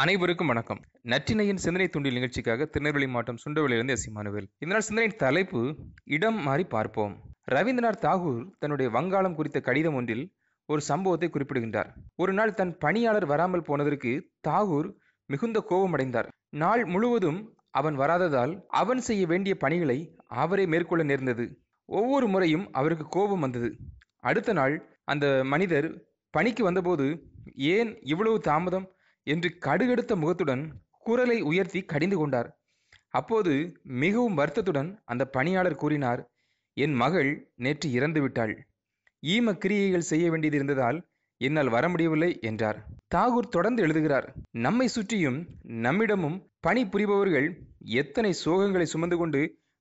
அனைவருக்கும் வணக்கம். நற்றினையின் சிந்தனை துண்டில் நிகழ்ச்சிக்காக திருநெல்வேலி மாவட்டம் சுண்டவெளியிலிருந்து எஸ் இமானுவேல் சிந்தனையின் தலைப்பு இடம் மாறி பார்ப்போம். ரவீந்திரநாத் தாகூர் தன்னுடைய வங்காளம் குறித்த கடிதம் ஒன்றில் ஒரு சம்பவத்தை குறிப்பிடுகின்றார். ஒரு நாள் தன் பணியாளர் வராமல் போனதற்கு தாகூர் மிகுந்த கோபமடைந்தார் நாள் முழுவதும் அவன் வராததால் அவன் செய்ய வேண்டிய பணிகளை அவரே மேற்கொள்ள நேர்ந்தது. ஒவ்வொரு முறையும் அவருக்கு கோபம் வந்தது. அடுத்த நாள் அந்த மனிதர் பணிக்கு வந்தபோது ஏன் இவ்வளவு தாமதம்? என்று கடுகெடுத்த முகத்துடன் குரலை உயர்த்தி கடிந்து கொண்டார். அப்போது மிகவும் வருத்தத்துடன் அந்த பணியாளர் கூறினார் என் மகள் நேற்று இறந்து விட்டாள். ஈம கிரியைகள் செய்ய வேண்டியது இருந்ததால் என்னால் வர முடியவில்லை என்றார். தாகூர் தொடர்ந்து எழுதுகிறார் நம்மை சுற்றியும் நம்மிடமும் பணி புரிபவர்கள் எத்தனை சோகங்களை சுமந்து கொண்டு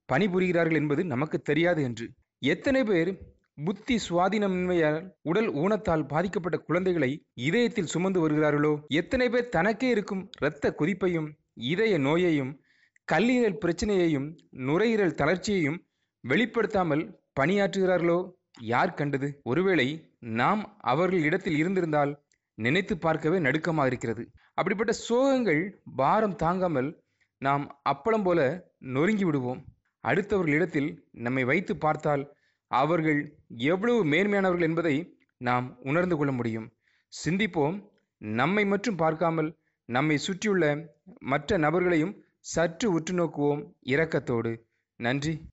பணிபுரிகிறார்கள் என்பது நமக்கு தெரியாது என்று. எத்தனை பேர் புத்தி சுவாதீனமின்மையால் உடல் ஊனத்தால் பாதிக்கப்பட்ட குழந்தைகளை இதயத்தில் சுமந்து வருகிறார்களோ? எத்தனை பேர் தனக்கே இருக்கும் இரத்த கொதிப்பையும் இதய நோயையும் கல்லீரல் பிரச்சனையையும் நுரையீரல் தளர்ச்சியையும் வெளிப்படுத்தாமல் பணியாற்றுகிறார்களோ? யார் கண்டது? ஒருவேளை நாம் அவர்கள் இடத்தில் இருந்திருந்தால் நினைத்து பார்க்கவே நடுக்கமாக இருக்கிறது. அப்படிப்பட்ட சோகங்கள் பாரம் தாங்காமல் நாம் அப்பளம் போல நொறுங்கி விடுவோம். அடுத்தவர்களிடத்தில் நம்மை வைத்து பார்த்தால் அவர்கள் எவ்வளவு மேன்மையானவர்கள் என்பதை நாம் உணர்ந்து கொள்ள முடியும். சிந்திப்போம். நம்மை மட்டும் பார்க்காமல் நம்மை சுற்றியுள்ள மற்ற நபர்களையும் சற்று உற்று நோக்குவோம் இரக்கத்தோடு. நன்றி.